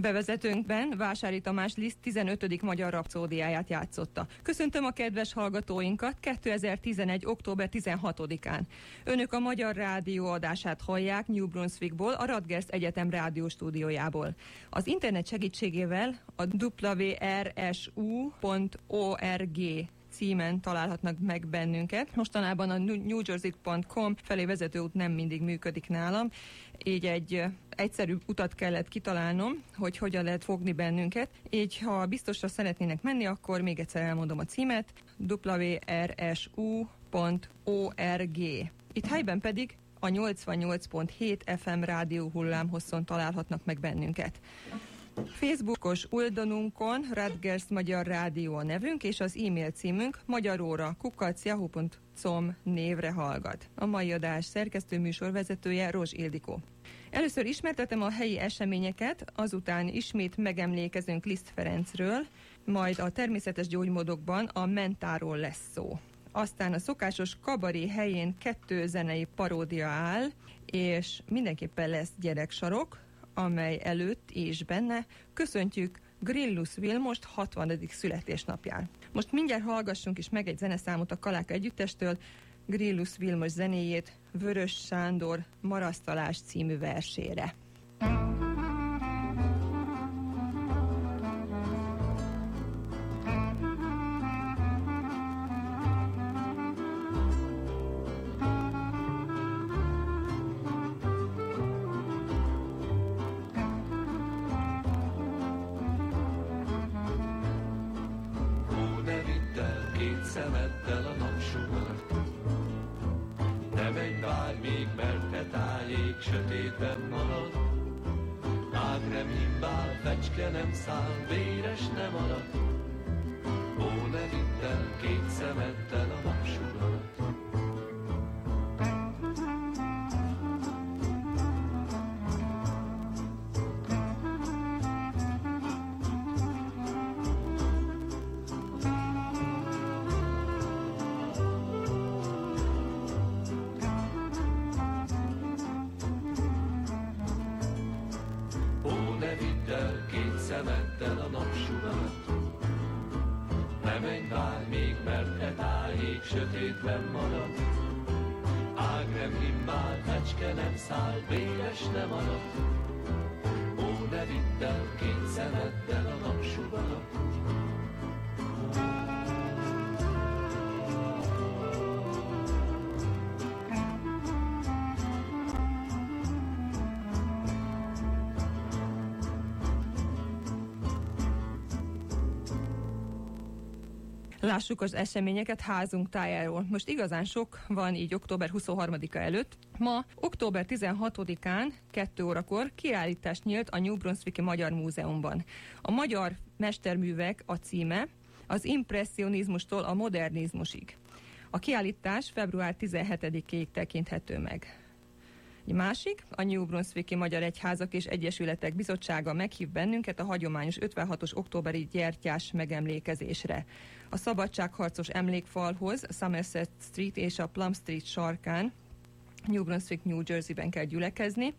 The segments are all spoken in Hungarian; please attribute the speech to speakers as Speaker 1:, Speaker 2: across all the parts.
Speaker 1: Bevezetőnkben Vásári Tamás Liszt 15. magyar rapszódiáját játszotta. Köszöntöm a kedves hallgatóinkat 2011. október 16-án. Önök a Magyar Rádió adását hallják New Brunswickból, a Radgers Egyetem rádióstúdiójából. Az internet segítségével a wrsu.org címen találhatnak meg bennünket. Mostanában a newjersey.com felé vezető út nem mindig működik nálam, így egy egyszerű utat kellett kitalálnom, hogy hogyan lehet fogni bennünket. Így ha biztosra szeretnének menni, akkor még egyszer elmondom a címet, wrsu.org. Itt helyben pedig a 88.7 FM rádió hullámhosszon találhatnak meg bennünket. Facebookos oldalunkon Radgers Magyar Rádió a nevünk, és az e-mail címünk magyaróra kukacjahu.com névre hallgat. A mai adás szerkesztő műsorvezetője Rozs Ildikó. Először ismertetem a helyi eseményeket, azután ismét megemlékezünk Liszt Ferencről, majd a természetes gyógymódokban a mentáról lesz szó. Aztán a szokásos kabaré helyén kettő zenei paródia áll, és mindenképpen lesz gyereksarok, amely előtt és benne köszöntjük Grillus Vilmost 60. születésnapján. Most mindjárt hallgassunk is meg egy zeneszámot a Kalák együttestől, Grillus Vilmos zenéjét Vörös Sándor Marasztalás című versére.
Speaker 2: ment el a napsugarat. Ne menj, várj még, mert e tájék sötétben marad. Ág nem himbál, fecske nem száll, véres nem marad. Ó, ne vidd el, kényszereddel a napsugarat.
Speaker 1: Lássuk az eseményeket házunk tájáról. Most igazán sok van így október 23-a előtt. Ma, október 16-án, 2 órakor kiállítás nyílt a New Brunswicki Magyar Múzeumban. A magyar mesterművek a címe, az impressionizmustól a modernizmusig. A kiállítás február 17-ig tekinthető meg. Egy másik, a New Brunswicki Magyar Egyházak és Egyesületek Bizottsága meghív bennünket a hagyományos 56-os októberi gyertyás megemlékezésre. A szabadságharcos emlékfalhoz a Somerset Street és a Plum Street sarkán New Brunswick, New Jersey-ben kell gyülekezni.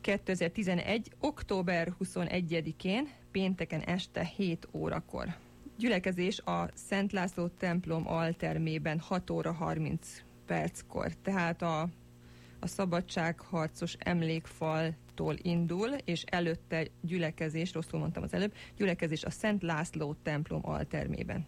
Speaker 1: 2011. október 21-én, pénteken este 7 órakor. Gyülekezés a Szent László templom altermében 6 óra 30 perckor. Tehát a a szabadságharcos emlékfaltól indul, és előtte gyülekezés, rosszul mondtam az előbb, gyülekezés a Szent László templom altermében.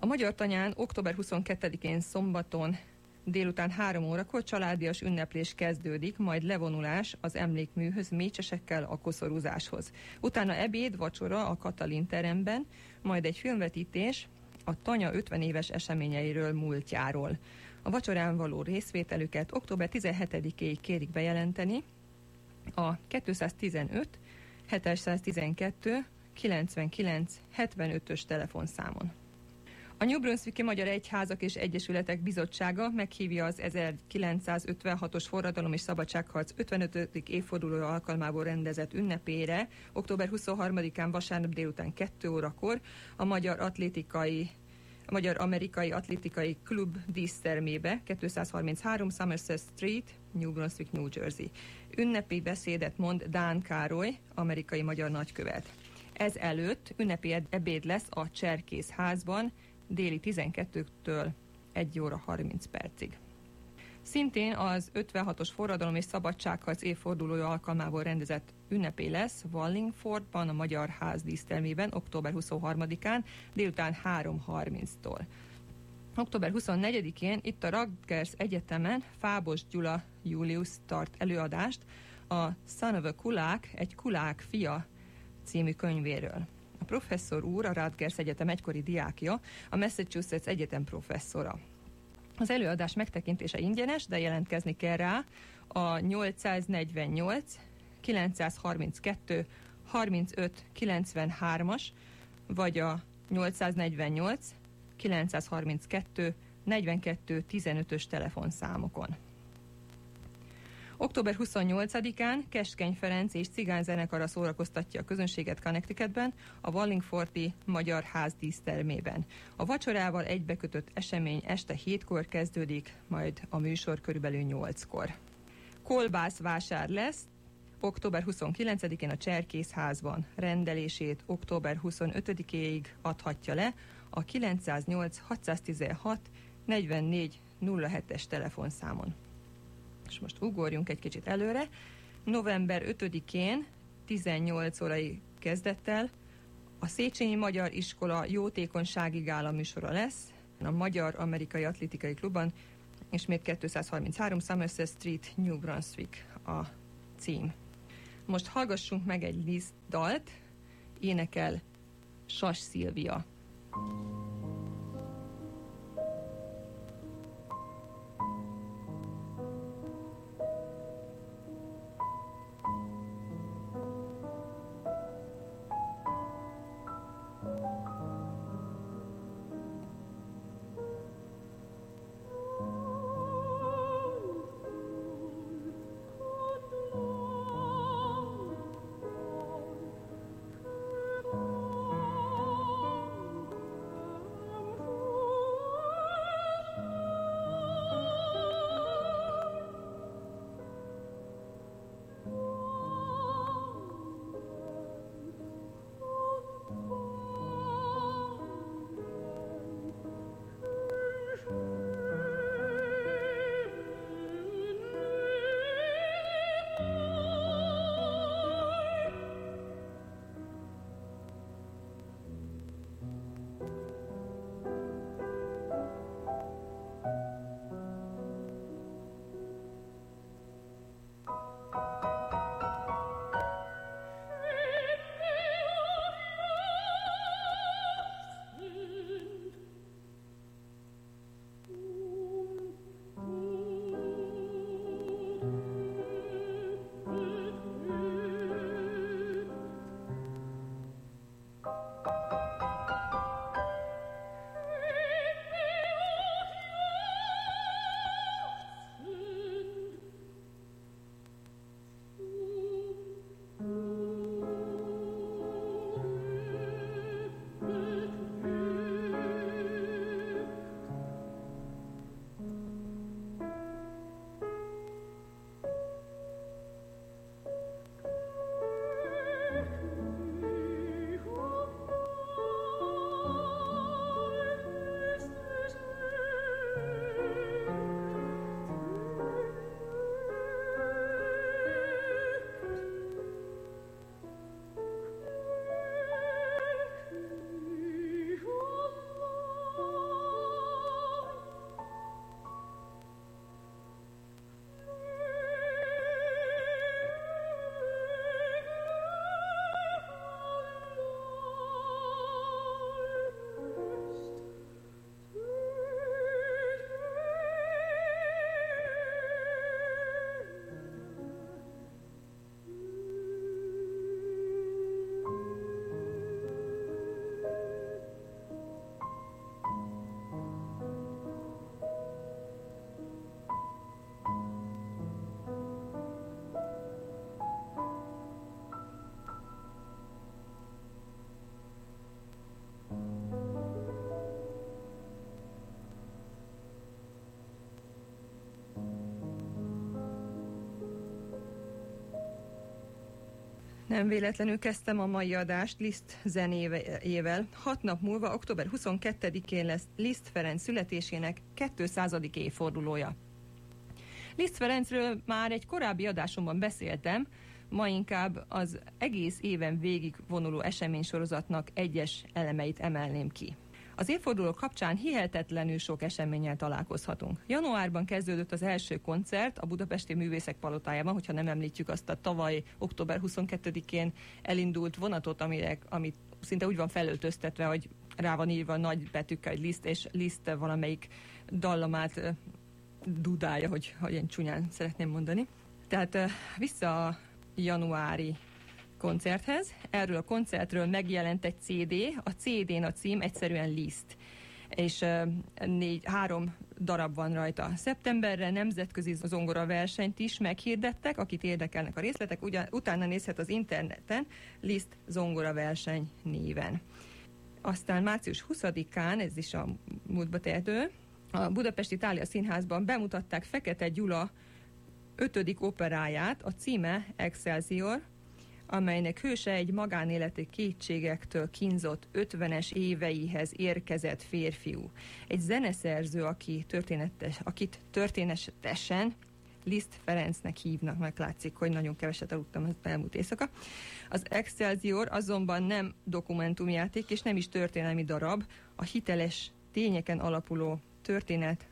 Speaker 1: A Magyar Tanyán október 22-én szombaton délután három órakor családias ünneplés kezdődik, majd levonulás az emlékműhöz mécsesekkel a koszorúzáshoz. Utána ebéd, vacsora a Katalin teremben, majd egy filmvetítés a Tanya 50 éves eseményeiről múltjáról. A vacsorán való részvételüket október 17-éig kérik bejelenteni a 215 712 99 75-ös telefonszámon. A New Brunswicki Magyar Egyházak és Egyesületek Bizottsága meghívja az 1956-os forradalom és szabadságharc 55. évforduló alkalmából rendezett ünnepére október 23-án vasárnap délután 2 órakor a Magyar Atlétikai a Magyar Amerikai Atlétikai Klub dísztermébe, 233 Somerset Street, New Brunswick, New Jersey. Ünnepi beszédet mond Dán Károly, amerikai magyar nagykövet. Ez előtt ünnepi ebéd lesz a Cserkész házban déli 12-től 1 óra 30 percig. Szintén az 56-os forradalom és szabadságharc évfordulója alkalmából rendezett ünnepé lesz Wallingfordban, a Magyar Ház dísztermében, október 23-án, délután 3.30-tól. Október 24-én itt a Rutgers Egyetemen Fábos Gyula Julius tart előadást a Son of a Kulák, egy kulák fia című könyvéről. A professzor úr, a Rutgers Egyetem egykori diákja, a Massachusetts Egyetem professzora. Az előadás megtekintése ingyenes, de jelentkezni kell rá a 848 932 35 93-as, vagy a 848 932 42 15-ös telefonszámokon. Október 28-án Keskeny Ferenc és Cigány zenekara szórakoztatja a közönséget Connecticutben, a Wallingforti Magyar Ház dísztermében. A vacsorával egybekötött esemény este 7-kor kezdődik, majd a műsor körülbelül 8-kor. Kolbász vásár lesz, október 29-én a Cserkész házban. Rendelését október 25-éig adhatja le a 908 616 44 07-es telefonszámon és most ugorjunk egy kicsit előre, november 5-én 18 órai kezdettel a Széchenyi Magyar Iskola jótékonysági gála műsora lesz a Magyar Amerikai Atlétikai Klubban, ismét 233 Somerset Street, New Brunswick a cím. Most hallgassunk meg egy Liz dalt, énekel Sas Szilvia. Nem véletlenül kezdtem a mai adást Liszt zenével. Hat nap múlva, október 22-én lesz Liszt Ferenc születésének 200. évfordulója. Liszt Ferencről már egy korábbi adásomban beszéltem, ma inkább az egész éven végig vonuló eseménysorozatnak egyes elemeit emelném ki. Az évforduló kapcsán hihetetlenül sok eseménnyel találkozhatunk. Januárban kezdődött az első koncert a Budapesti Művészek Palotájában, hogyha nem említjük azt a tavaly október 22-én elindult vonatot, amire, amit szinte úgy van felöltöztetve, hogy rá van írva nagy betűkkel egy liszt, és liszt valamelyik dallamát dudája, hogy, hogy én csúnyán szeretném mondani. Tehát vissza a januári koncerthez. Erről a koncertről megjelent egy CD, a CD-n a cím egyszerűen Liszt és négy, három darab van rajta. Szeptemberre nemzetközi zongora versenyt is meghirdettek, akit érdekelnek a részletek, ugyan, utána nézhet az interneten Liszt zongora verseny néven. Aztán március 20-án, ez is a múltba tehető, a Budapesti Itália Színházban bemutatták Fekete Gyula ötödik operáját, a címe Excelsior, amelynek hőse egy magánéleti kétségektől kínzott 50-es éveihez érkezett férfiú. Egy zeneszerző, aki történetes, akit történetesen Liszt Ferencnek hívnak, meg látszik, hogy nagyon keveset aludtam az elmúlt éjszaka. Az Excelsior azonban nem dokumentumjáték, és nem is történelmi darab, a hiteles tényeken alapuló történet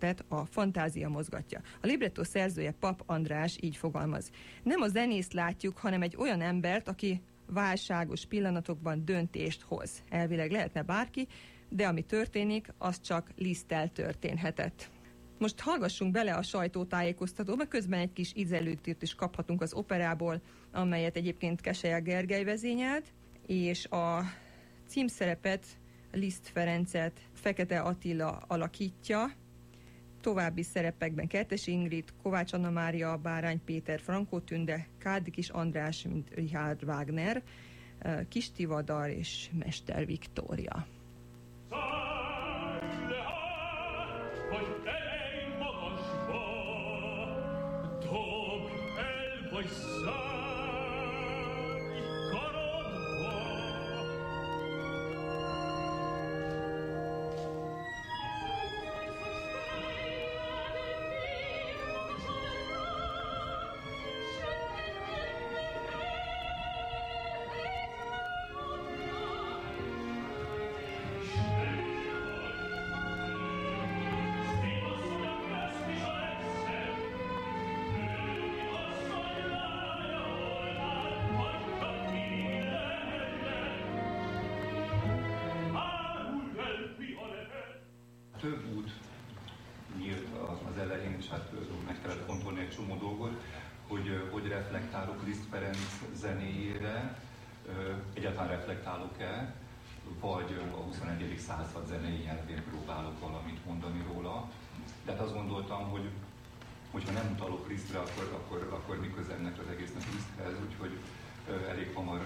Speaker 1: tehát a fantázia mozgatja. A libretto szerzője Pap András így fogalmaz. Nem a zenészt látjuk, hanem egy olyan embert, aki válságos pillanatokban döntést hoz. Elvileg lehetne bárki, de ami történik, az csak lisztel történhetett. Most hallgassunk bele a sajtótájékoztatóba, közben egy kis ízelőtét is kaphatunk az operából, amelyet egyébként Keseje Gergely vezényelt, és a címszerepet Liszt Ferencet Fekete Attila alakítja, További szerepekben Kertes Ingrid, Kovács Anna Mária, Bárány Péter, Frankó Tünde, Kádi Kis András, mint Richard Wagner, eh, Kis Tivadar és Mester Viktória.
Speaker 3: De hát azt gondoltam, hogy hogyha nem utalok Lisztre, akkor, akkor, akkor mi közelnek az egésznek Liszthez, úgyhogy elég hamar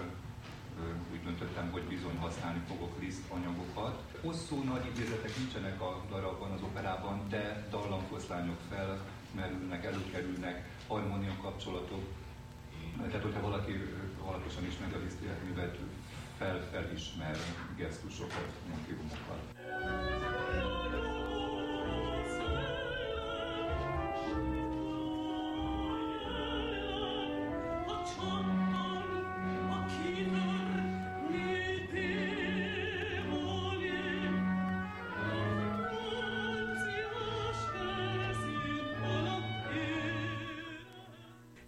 Speaker 3: úgy döntöttem, hogy bizony használni fogok Liszt anyagokat. Hosszú nagy idézetek nincsenek a darabban, az operában, de dallamfoszlányok felmerülnek, előkerülnek, harmónia kapcsolatok. Tehát, hogyha valaki alaposan ismeri a Liszt életművet, fel-felismer gesztusokat, motivumokat.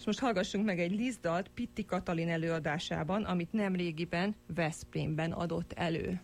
Speaker 1: Most hallgassunk meg egy Lizdalt Pitti Katalin előadásában, amit nem régiben Veszprémben adott elő.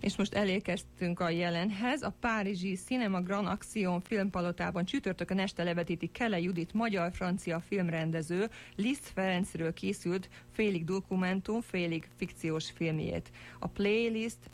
Speaker 1: És most elérkeztünk a jelenhez. A Párizsi Cinema Grand Action filmpalotában csütörtökön este levetíti Kele Judit magyar-francia filmrendező Liszt Ferencről készült félig dokumentum, félig fikciós filmjét. A playlist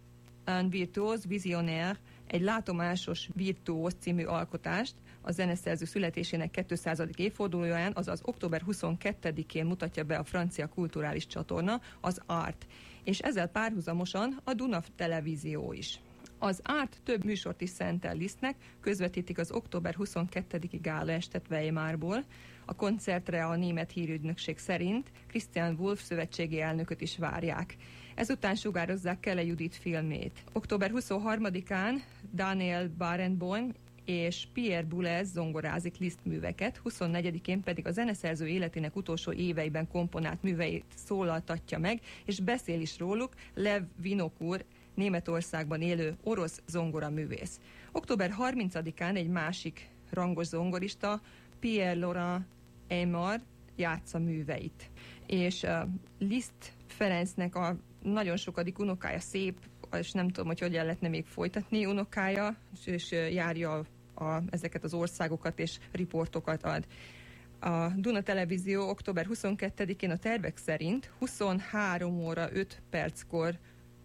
Speaker 1: Un virtuós visionnaire egy látomásos virtuóz című alkotást a zeneszerző születésének 200. évfordulóján, azaz október 22-én mutatja be a francia kulturális csatorna, az ART, és ezzel párhuzamosan a Duna televízió is. Az árt több műsort is szentel Lisztnek, közvetítik az október 22-i gála estet Weimarból. A koncertre a német hírügynökség szerint Christian Wolf szövetségi elnököt is várják. Ezután sugározzák Kele Judit filmét. Október 23-án Daniel Barenboim és Pierre Boulez zongorázik Liszt műveket, 24-én pedig a zeneszerző életének utolsó éveiben komponált műveit szólaltatja meg, és beszél is róluk Lev Vinokur, Németországban élő orosz zongoraművész. Október 30-án egy másik rangos zongorista, Pierre Laurent Aymar játsza műveit. És uh, Liszt Ferencnek a nagyon sokadik unokája szép, és nem tudom, hogy hogyan lehetne még folytatni unokája, és járja a, ezeket az országokat, és riportokat ad. A Duna Televízió október 22-én a tervek szerint 23 óra 5 perckor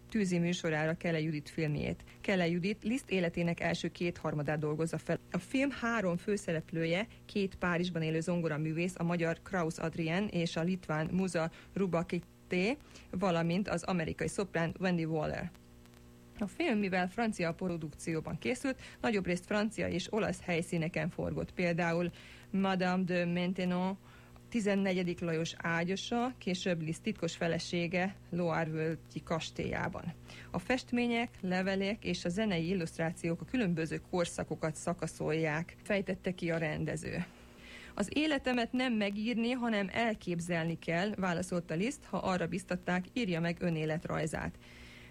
Speaker 1: tűzi műsorára Kele Judit filmjét. Kele Judit Liszt életének első kétharmadát dolgozza fel. A film három főszereplője, két Párizsban élő zongoraművész, a magyar Kraus Adrien és a litván Muza Rubakit valamint az amerikai szoprán Wendy Waller. A film, mivel francia produkcióban készült, nagyobb részt francia és olasz helyszíneken forgott, például Madame de Maintenon, 14. Lajos ágyosa, később Liszt titkos felesége Loire-völgyi kastélyában. A festmények, levelek és a zenei illusztrációk a különböző korszakokat szakaszolják, fejtette ki a rendező. Az életemet nem megírni, hanem elképzelni kell, válaszolta Liszt, ha arra biztatták, írja meg önéletrajzát.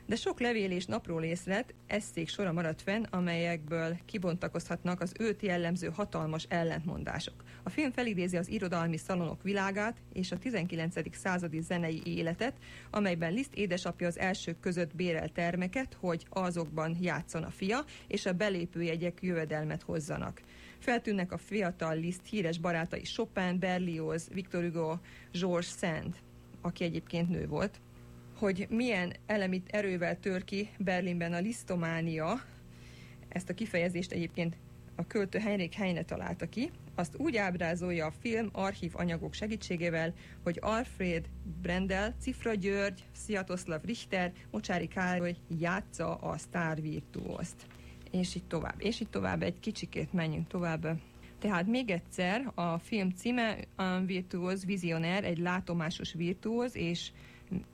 Speaker 1: De sok levél és napról észlet, eszék sora maradt fenn, amelyekből kibontakozhatnak az őt jellemző hatalmas ellentmondások. A film felidézi az irodalmi szalonok világát és a 19. századi zenei életet, amelyben Liszt édesapja az elsők között bérel termeket, hogy azokban játszon a fia, és a belépőjegyek jövedelmet hozzanak. Feltűnnek a fiatal Liszt híres barátai Chopin, Berlioz, Victor Hugo, Georges Sand, aki egyébként nő volt, hogy milyen elemit erővel tör ki Berlinben a lisztománia, ezt a kifejezést egyébként a költő Heinrich Heine találta ki, azt úgy ábrázolja a film archív anyagok segítségével, hogy Alfred Brendel, Cifra György, Sziatoszlav Richter, Mocsári Károly játsza a sztárvirtuózt és így tovább. És így tovább, egy kicsikét menjünk tovább. Tehát még egyszer, a film címe a Virtuóz Vizioner, egy látomásos virtuóz, és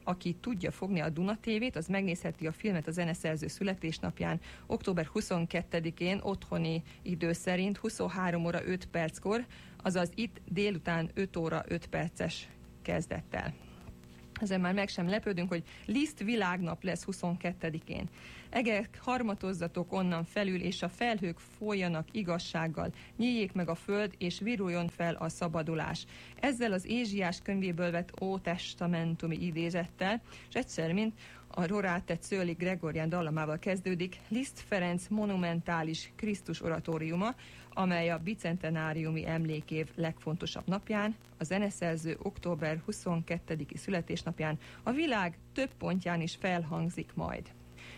Speaker 1: aki tudja fogni a Duna TV-t, az megnézheti a filmet a zeneszerző születésnapján, október 22-én otthoni idő szerint 23 óra 5 perckor, azaz itt délután 5 óra 5 perces kezdettel. Ezen már meg sem lepődünk, hogy Liszt világnap lesz 22-én. Egek harmatozzatok onnan felül, és a felhők folyjanak igazsággal. Nyíljék meg a föld, és viruljon fel a szabadulás. Ezzel az Ézsiás könyvéből vett ótestamentumi idézettel, és egyszer, mint a Rorate Szőli Gregorián dallamával kezdődik Liszt Ferenc monumentális Krisztus oratóriuma, amely a bicentenáriumi emlékév legfontosabb napján, a zeneszerző október 22-i születésnapján a világ több pontján is felhangzik majd.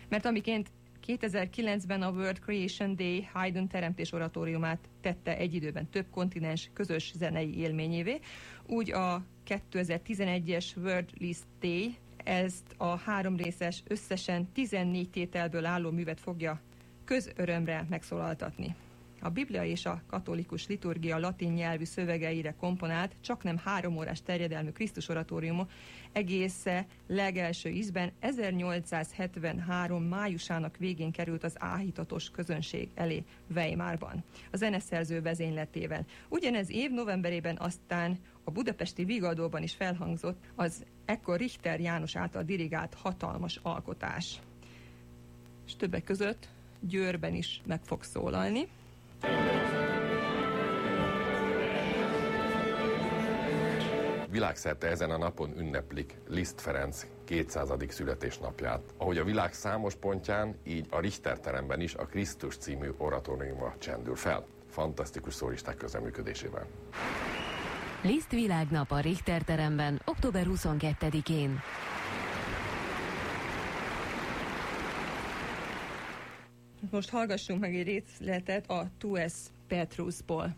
Speaker 1: Mert amiként 2009-ben a World Creation Day Haydn teremtés oratóriumát tette egy időben több kontinens közös zenei élményévé, úgy a 2011-es World List Day ezt a három részes, összesen 14 tételből álló művet fogja közörömre megszólaltatni. A Biblia és a katolikus liturgia latin nyelvű szövegeire komponált, csak nem három órás terjedelmű Krisztus oratóriuma egésze legelső ízben 1873 májusának végén került az áhítatos közönség elé Weimarban, a zeneszerző vezényletével. Ugyanez év novemberében aztán a budapesti Vigadóban is felhangzott az ekkor Richter János által dirigált hatalmas alkotás. És többek között Győrben is meg fog szólalni.
Speaker 4: Világszerte ezen a napon ünneplik Liszt Ferenc 200. születésnapját. Ahogy a világ számos pontján, így a Richter teremben is a Krisztus című oratóriuma csendül fel. Fantasztikus szólisták közeműködésével.
Speaker 5: Liszt világnap a Richter teremben október 22-én.
Speaker 1: Most hallgassunk meg egy részletet a Tues Petrusból.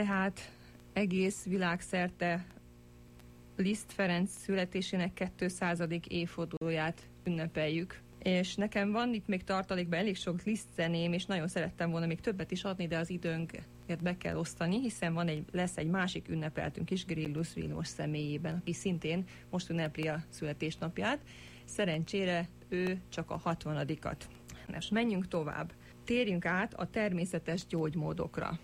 Speaker 1: Tehát egész világszerte Liszt Ferenc születésének 200. évfordulóját ünnepeljük. És nekem van itt még tartalékban elég sok Liszt zeném, és nagyon szerettem volna még többet is adni, de az időnk be kell osztani, hiszen van egy, lesz egy másik ünnepeltünk is, Grillus Vilmos személyében, aki szintén most ünnepli a születésnapját. Szerencsére ő csak a 60-at. Most menjünk tovább. Térjünk át a természetes gyógymódokra.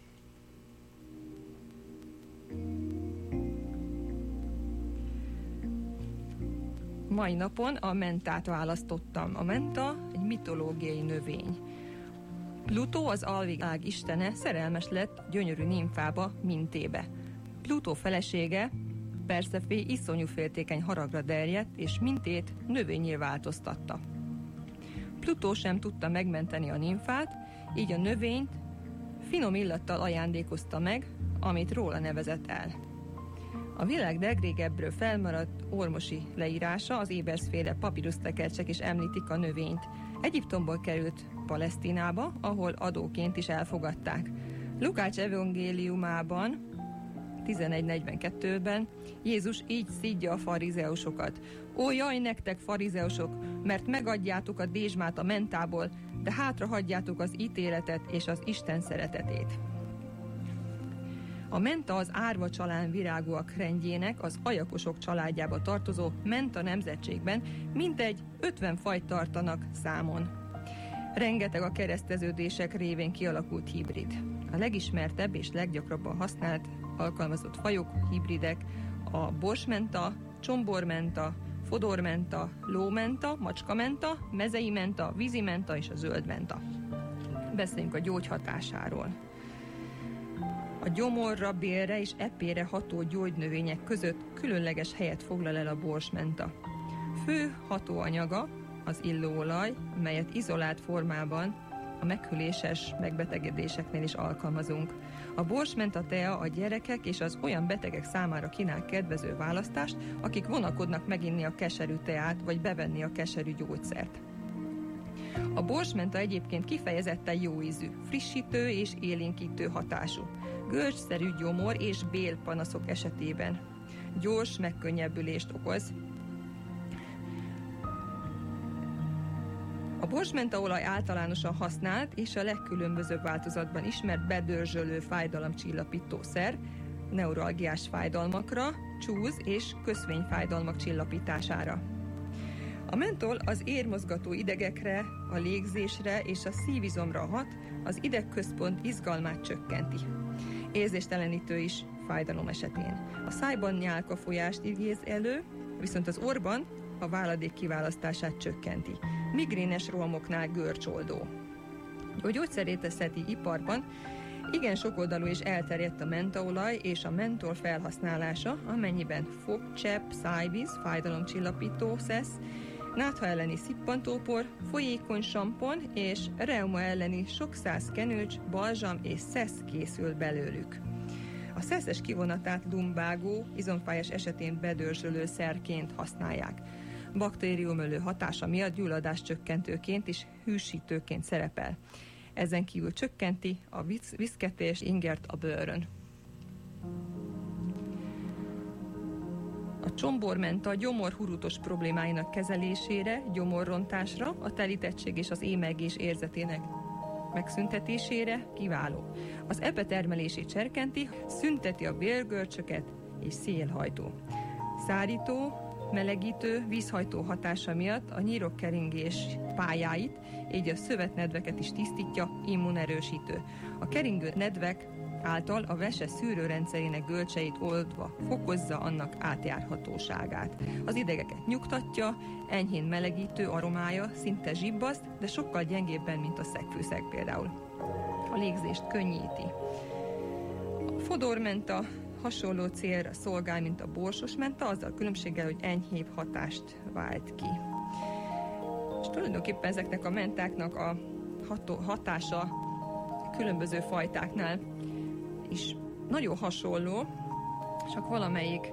Speaker 1: Mai napon a mentát választottam. A menta egy mitológiai növény. Plutó az alvilág istene szerelmes lett gyönyörű nimfába, mintébe. Plutó felesége, Persefé iszonyú féltékeny haragra derjedt, és mintét növényé változtatta. Plutó sem tudta megmenteni a nimfát, így a növényt finom illattal ajándékozta meg, amit róla nevezett el. A világ legrégebbről felmaradt ormosi leírása, az éberszféle papírusztekercsek is említik a növényt. Egyiptomból került Palesztinába, ahol adóként is elfogadták. Lukács evangéliumában 11.42-ben Jézus így szídja a farizeusokat. Ó, jaj nektek, farizeusok, mert megadjátok a dézsmát a mentából, de hátra hagyjátok az ítéletet és az Isten szeretetét. A Menta az árva csalán virágúak rendjének az ajakosok családjába tartozó Menta nemzetségben mintegy 50 fajt tartanak számon. Rengeteg a kereszteződések révén kialakult hibrid. A legismertebb és leggyakrabban használt alkalmazott fajok, hibridek a borsmenta, csombormenta, fodormenta, lómenta, macskamenta, mezei menta, vízimenta és a zöldmenta. Beszéljünk a gyógyhatásáról. A gyomorra, bélre és epére ható gyógynövények között különleges helyet foglal el a borsmenta. Fő hatóanyaga az illóolaj, melyet izolált formában a meghüléses megbetegedéseknél is alkalmazunk. A borsmenta tea a gyerekek és az olyan betegek számára kínál kedvező választást, akik vonakodnak meginni a keserű teát vagy bevenni a keserű gyógyszert. A borsmenta egyébként kifejezetten jó ízű, frissítő és élénkítő hatású. Görcsszerű gyomor és bélpanaszok esetében. Gyors megkönnyebbülést okoz, A borsmentaolaj általánosan használt és a legkülönbözőbb változatban ismert bedörzsölő fájdalomcsillapító szer, neuralgiás fájdalmakra, csúz és köszvényfájdalmak csillapítására. A mentol az érmozgató idegekre, a légzésre és a szívizomra hat, az idegközpont izgalmát csökkenti. Érzéstelenítő is fájdalom esetén. A szájban nyálka folyást idéz elő, viszont az orban a váladék kiválasztását csökkenti. Migrénes rohamoknál görcsoldó. A gyógyszeréteszeti iparban igen sokoldalú és elterjedt a mentaolaj és a mentol felhasználása, amennyiben fogcsepp, szájvíz, fájdalomcsillapító szesz, nátha elleni szippantópor, folyékony sampon és reuma elleni sok kenőcs, balzsam és szesz készül belőlük. A szeszes kivonatát lumbágó, izomfájás esetén bedörzsölő szerként használják baktériumölő hatása miatt gyulladás csökkentőként és hűsítőként szerepel. Ezen kívül csökkenti a viszketés ingert a bőrön. A csombormenta a gyomorhurutos problémáinak kezelésére, gyomorrontásra, a telítettség és az émelgés érzetének megszüntetésére kiváló. Az epe termelését serkenti, szünteti a bélgörcsöket és szélhajtó. Szárító, melegítő, vízhajtó hatása miatt a nyírokkeringés pályáit, így a szövetnedveket is tisztítja, immunerősítő. A keringő nedvek által a vese szűrőrendszerének gölcseit oldva fokozza annak átjárhatóságát. Az idegeket nyugtatja, enyhén melegítő aromája szinte zsibbaszt, de sokkal gyengébben, mint a szegfűszeg például. A légzést könnyíti. A fodormenta hasonló célra szolgál, mint a borsos menta, azzal különbséggel, hogy enyhébb hatást vált ki. És tulajdonképpen ezeknek a mentáknak a hatása különböző fajtáknál is nagyon hasonló, csak valamelyik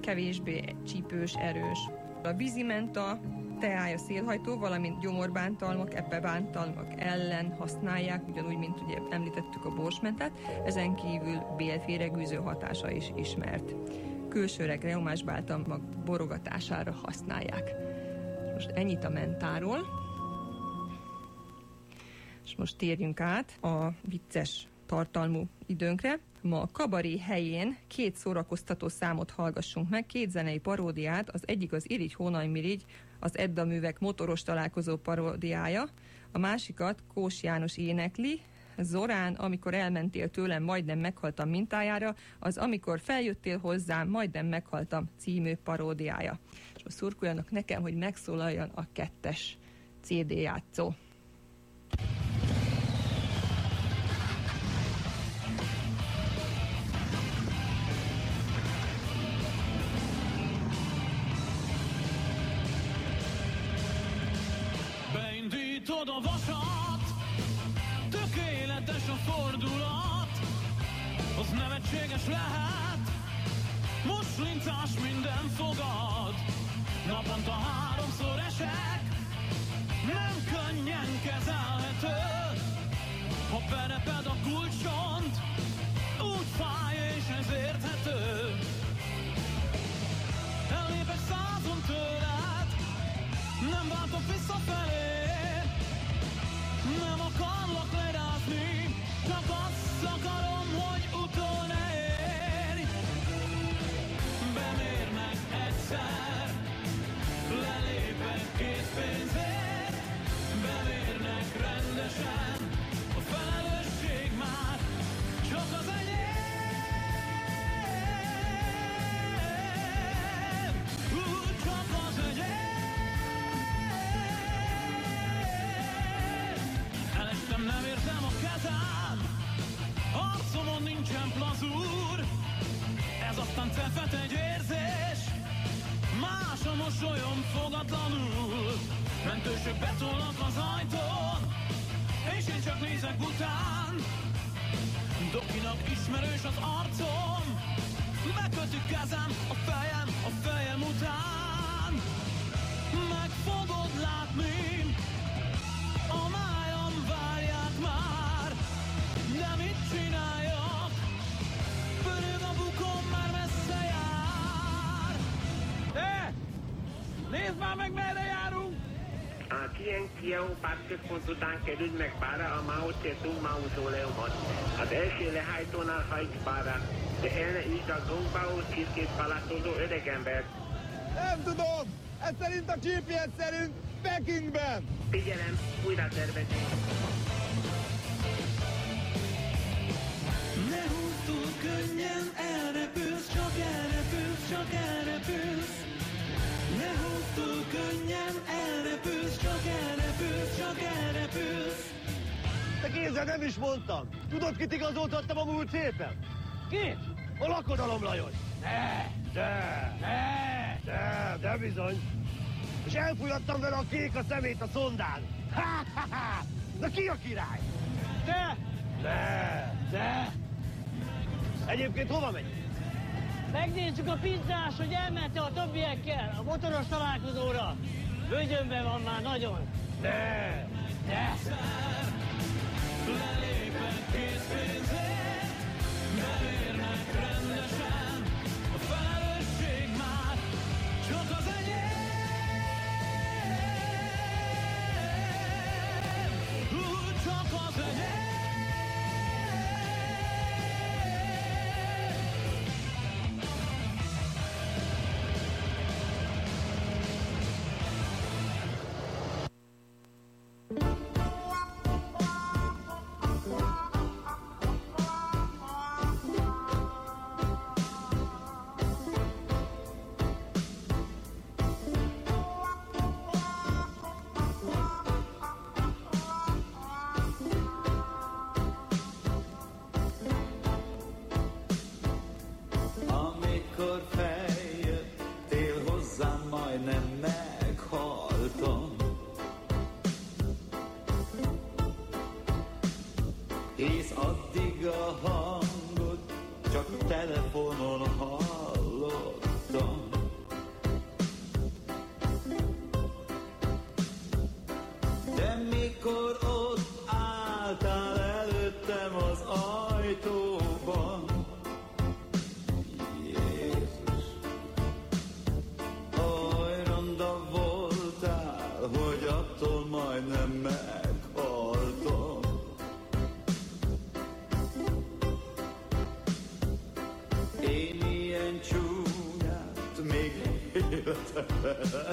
Speaker 1: kevésbé csípős, erős. A vízimenta teája szélhajtó, valamint gyomorbántalmak, epebántalmak ellen használják, ugyanúgy, mint ugye említettük a borsmentet, ezen kívül bélféregűző hatása is ismert. Külsőreg reumás borogatására használják. Most ennyit a mentáról. És most térjünk át a vicces tartalmú időnkre. Ma a Kabari helyén két szórakoztató számot hallgassunk meg, két zenei paródiát, az egyik az Irigy Hónaj Mirigy, az Edda művek motoros találkozó paródiája, a másikat Kós János énekli, Zorán, amikor elmentél tőlem, majdnem meghaltam mintájára, az amikor feljöttél hozzám, majdnem meghaltam című paródiája. És a szurkoljanak nekem, hogy megszólaljon a kettes CD játszó.
Speaker 6: Az nevetséges lehet, most lincás minden fogad, naponta háromszor esek, nem könnyen kezelhető, ha bereped a kulcsont, úgy fáj és ez érthető. Ellépek százon tőled, nem váltok visszafelé, nem akarlak lerázni, csak azt akarom, hogy utol ne érj. Bemérnek egyszer, lelépek két pénzért, bemérnek rendesen, a felelősség már csak az enyém. Nem érzem a kezem, arcomon nincsen plazúr, ez aztán cefet egy érzés, más a mosolyom fogatlanul. Mentősök betolnak az ajtón, és én csak nézek után. Dokinak ismerős az arcom, bekötük kezem a fejem, a fejem után. Meg fogod látni, a májam várják már, de mit csináljak? Meg, merre járunk!
Speaker 7: A Tienkio pártközpont után került meg bára a Mao Tse-tung mauzóleumot. Az első lehajtónál hajt bára, de el ne üsd a gombához csirkét palatozó öregember.
Speaker 8: Nem tudom! Ez szerint a GPS szerint Pekingben!
Speaker 7: Figyelem, újra tervezünk.
Speaker 6: Ne húzd túl könnyen, elrepülsz, csak elrepülsz, csak elrepülsz. Túl könnyen, elrepülsz, csak elrepülsz, csak elrepülsz.
Speaker 8: Te kézzel nem is mondtam! Tudod, kit igazoltattam a múlt héten?
Speaker 6: Kit?
Speaker 8: A lakodalom Lajos! Ne! De! Ne! De! De bizony! És elfújattam vele a kék a szemét a szondán! Ha, ha, ha! Na ki a király?
Speaker 6: Te!
Speaker 8: De! De! Egyébként hova megy?
Speaker 9: Megnézzük a pizzás, hogy elmente a többiekkel a motoros találkozóra. Bögyönben van már nagyon.
Speaker 8: De!
Speaker 9: De!
Speaker 6: Lelépek készpénzért,
Speaker 10: Ha ha ha.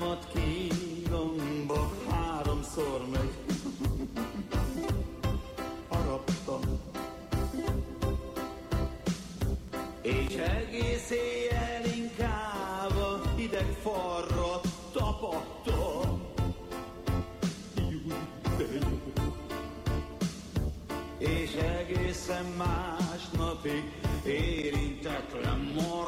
Speaker 10: Kutyámat kínomba háromszor meg haraptam. És egész éjjel inkább a hideg falra tapadtam. És egészen másnapig érintetlen maradtam.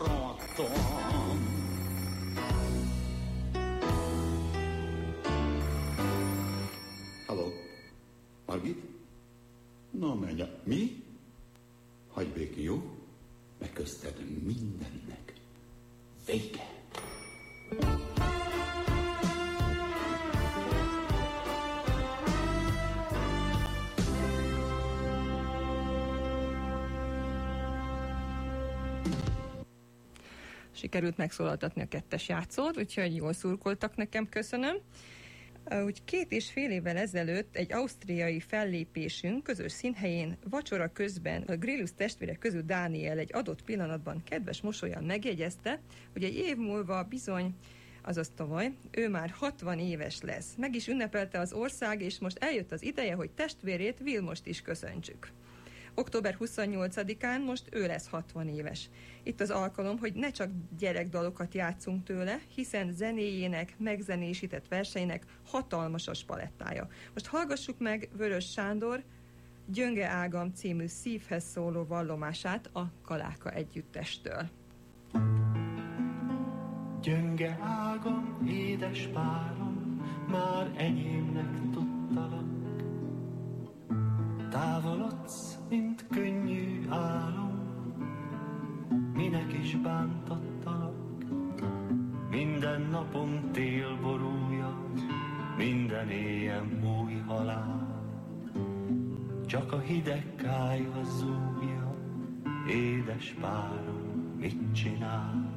Speaker 1: Sikerült megszólaltatni a kettes játszót, úgyhogy jól szurkoltak nekem, köszönöm. Úgy két és fél évvel ezelőtt egy ausztriai fellépésünk közös színhelyén vacsora közben a Grillus testvérek közül Dániel egy adott pillanatban kedves mosolyan megjegyezte, hogy egy év múlva bizony azaz tavaly, ő már 60 éves lesz. Meg is ünnepelte az ország, és most eljött az ideje, hogy testvérét Vilmost is köszöntsük. Október 28-án most ő lesz 60 éves. Itt az alkalom, hogy ne csak gyerekdalokat játszunk tőle, hiszen zenéjének, megzenésített verseinek hatalmas a palettája. Most hallgassuk meg Vörös Sándor Gyönge Ágam című szívhez szóló vallomását a Kaláka együttestől.
Speaker 11: Gyönge ágam, édes párom, már enyémnek tudtalak. Távolodsz, mint könnyű álom, minek is bántottalak. Minden napom télborúja, minden éjjel új halál. Csak a hideg kájha zúgja, édes párom, mit csinál?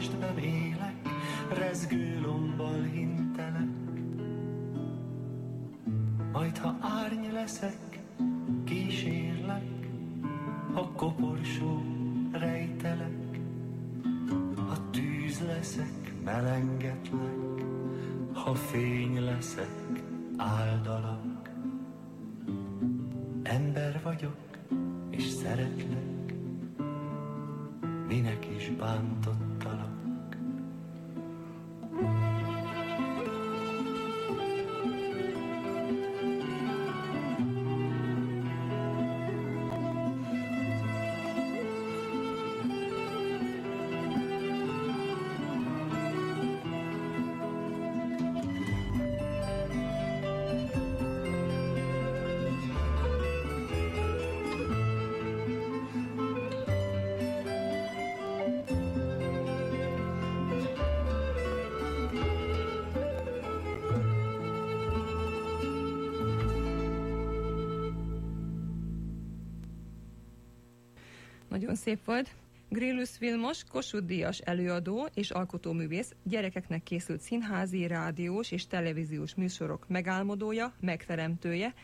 Speaker 11: Testben élek, rezgő lombbal hintelek. Majd ha árny leszek, kísérlek, ha koporsó rejtelek, ha tűz leszek, melengetlek, ha fény leszek, áldalak.
Speaker 1: Nagyon szép volt. Grillus Vilmos, Kossuth Díjas előadó és alkotóművész, gyerekeknek készült színházi, rádiós és televíziós műsorok megálmodója, megteremtője,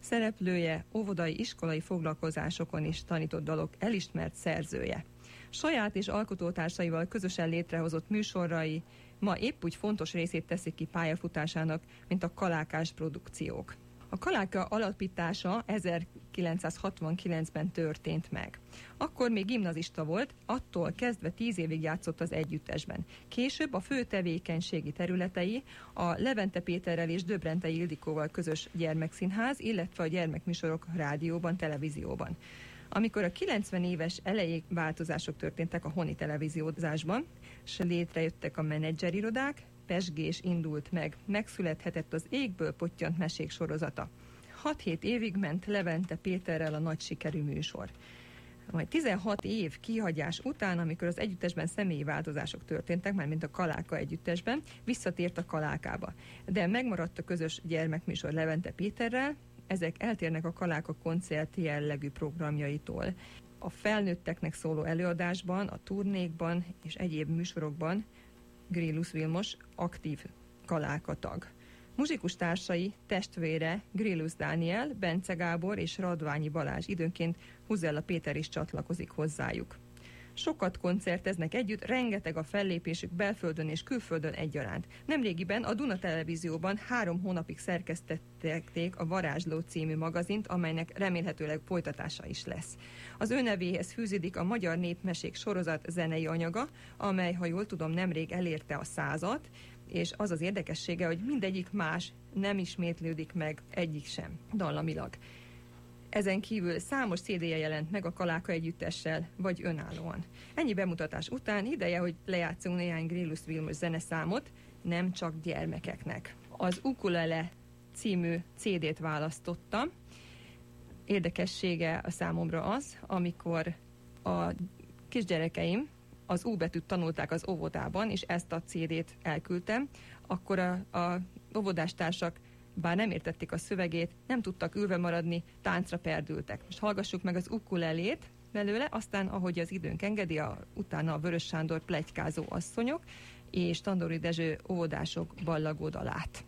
Speaker 1: szereplője, óvodai iskolai foglalkozásokon is tanított dalok elismert szerzője. Saját és alkotótársaival közösen létrehozott műsorai ma épp úgy fontos részét teszik ki pályafutásának, mint a kalákás produkciók. A Kaláka alapítása 1969-ben történt meg. Akkor még gimnazista volt, attól kezdve tíz évig játszott az együttesben. Később a fő tevékenységi területei a Levente Péterrel és Döbrentei Ildikóval közös gyermekszínház, illetve a gyermekműsorok rádióban, televízióban. Amikor a 90 éves elejé változások történtek a honi televíziózásban, és létrejöttek a menedzserirodák, pesgés indult meg, megszülethetett az égből pottyant mesék sorozata. 6-7 évig ment Levente Péterrel a nagy sikerű műsor. Majd 16 év kihagyás után, amikor az együttesben személyi változások történtek, már mint a Kaláka együttesben, visszatért a Kalákába. De megmaradt a közös gyermekműsor Levente Péterrel, ezek eltérnek a Kaláka koncerti jellegű programjaitól. A felnőtteknek szóló előadásban, a turnékban és egyéb műsorokban Grillus Vilmos aktív kaláka tag. Muzsikus társai, testvére Grillus Dániel, Bence Gábor és Radványi Balázs időnként Huzella Péter is csatlakozik hozzájuk. Sokat koncerteznek együtt, rengeteg a fellépésük belföldön és külföldön egyaránt. Nemrégiben a Duna Televízióban három hónapig szerkesztették a Varázsló című magazint, amelynek remélhetőleg folytatása is lesz. Az ő nevéhez fűződik a Magyar Népmesék sorozat zenei anyaga, amely, ha jól tudom, nemrég elérte a százat, és az az érdekessége, hogy mindegyik más nem ismétlődik meg egyik sem dallamilag. Ezen kívül számos CD-je jelent meg a Kaláka együttessel, vagy önállóan. Ennyi bemutatás után ideje, hogy lejátszunk néhány Grillus Vilmos zeneszámot, nem csak gyermekeknek. Az Ukulele című CD-t választottam. Érdekessége a számomra az, amikor a kisgyerekeim az U betűt tanulták az óvodában, és ezt a CD-t elküldtem, akkor a, a óvodástársak bár nem értették a szövegét, nem tudtak ülve maradni, táncra perdültek. Most hallgassuk meg az ukulelét belőle, aztán, ahogy az időnk engedi, a, utána a Vörös Sándor plegykázó asszonyok és Tandori Dezső óvodások ballagó dalát.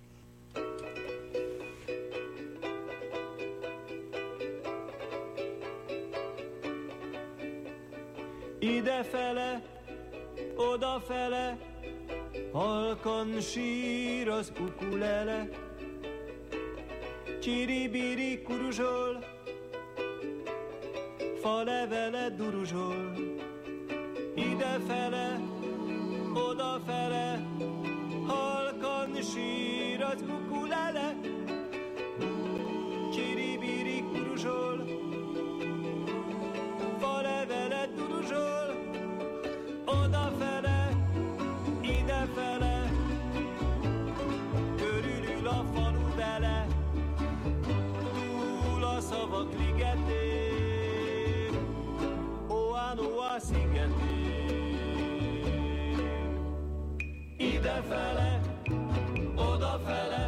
Speaker 10: Idefele, odafele, halkan sír az ukulele. Csiribiri kuruzsol, falevele duruzsol. Idefele, odafele, halkan sír az ukulele. Csiribiri kuruzsol, falevele duruzsol. Idefele, odafele,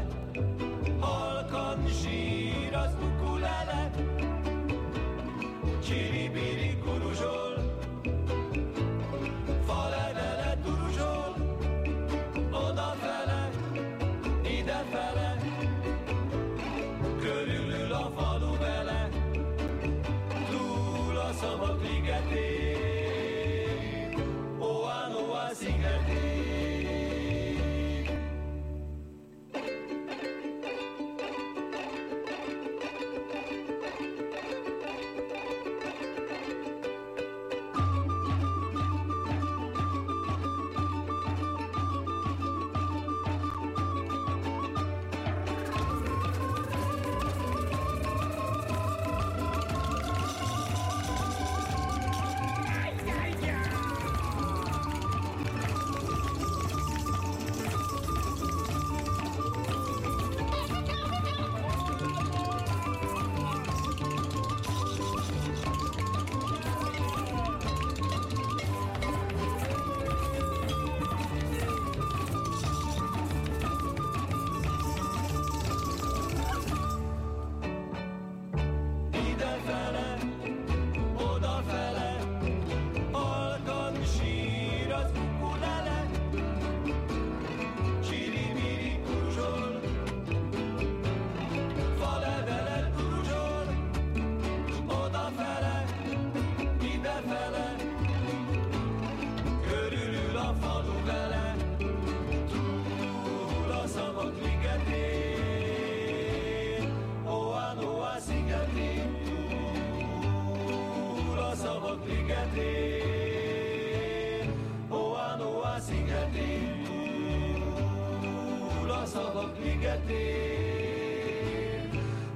Speaker 10: szavak ligetén,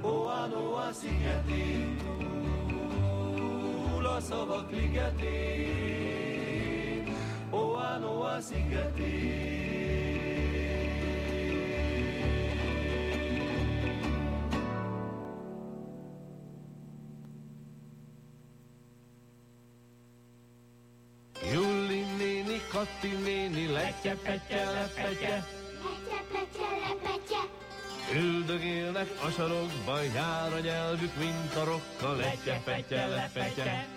Speaker 10: Oanoa szigetén, túl a szavak ligetén, Oanoa szigetén.
Speaker 12: Julli néni, Katti néni, letje, petje, lepetje, Üldögélnek a sarokba, jár a nyelvük, mint a rokka, letje, petje, lepetje.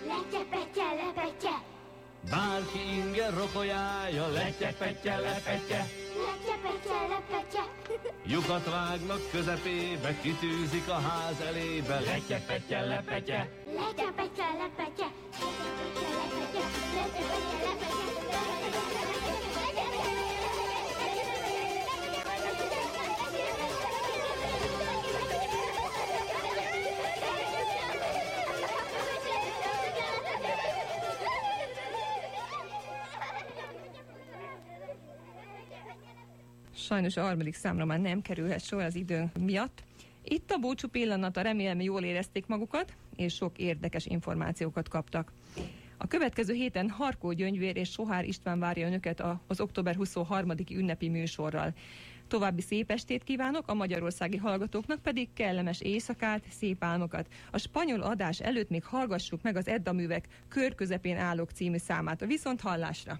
Speaker 12: Bárki inger rokolyája, letje, petje, lepetje. Lyukat vágnak közepébe, kitűzik a ház elébe, letje, petje, lepetje.
Speaker 13: Sajnos a harmadik számra már nem kerülhet sor az idő miatt. Itt a búcsú pillanata, remélem jól érezték magukat, és sok érdekes információkat kaptak. A következő héten Harkó Gyöngyvér és Sohár István várja önöket az október 23. ünnepi műsorral. További szép estét kívánok, a magyarországi hallgatóknak pedig kellemes éjszakát, szép álmokat. A spanyol adás előtt még hallgassuk meg az Edda művek Körközepén állók című számát. A viszont hallásra!